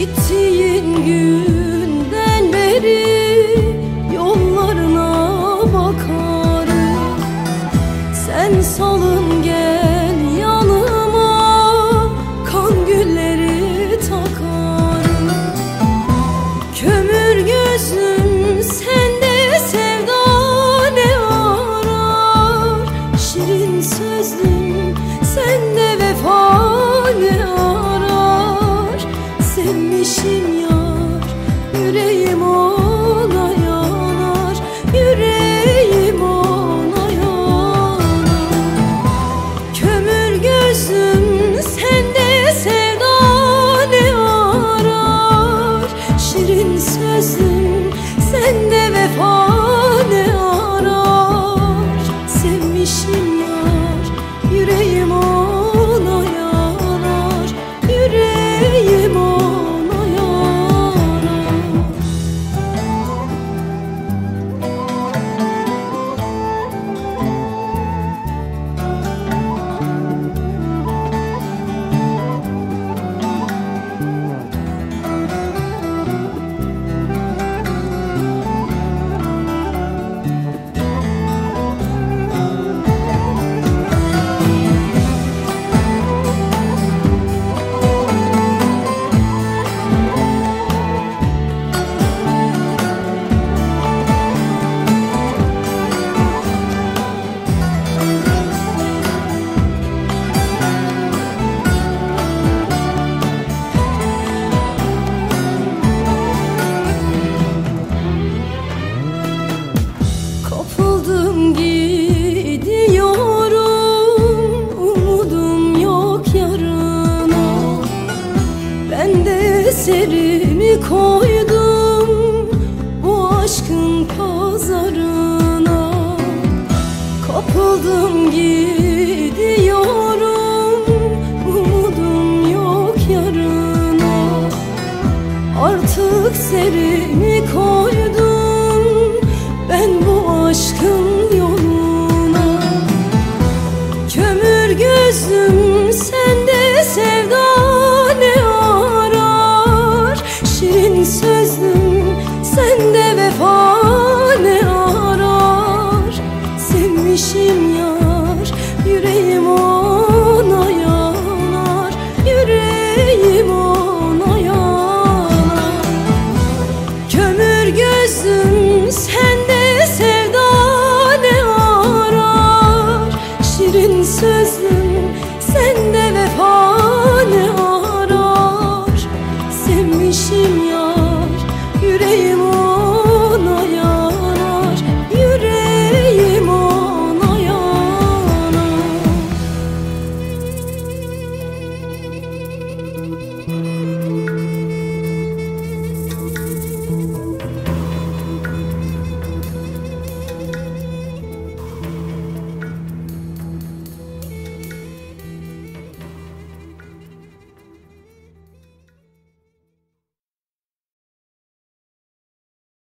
gittiğin gün. depende Esirimi koydum bu aşkın pazarına. Kapıldım gidiyorum umudum yok yarına. Artık serimi koydum ben bu aşkın yoluna. Kömür gözüm Sen de vefa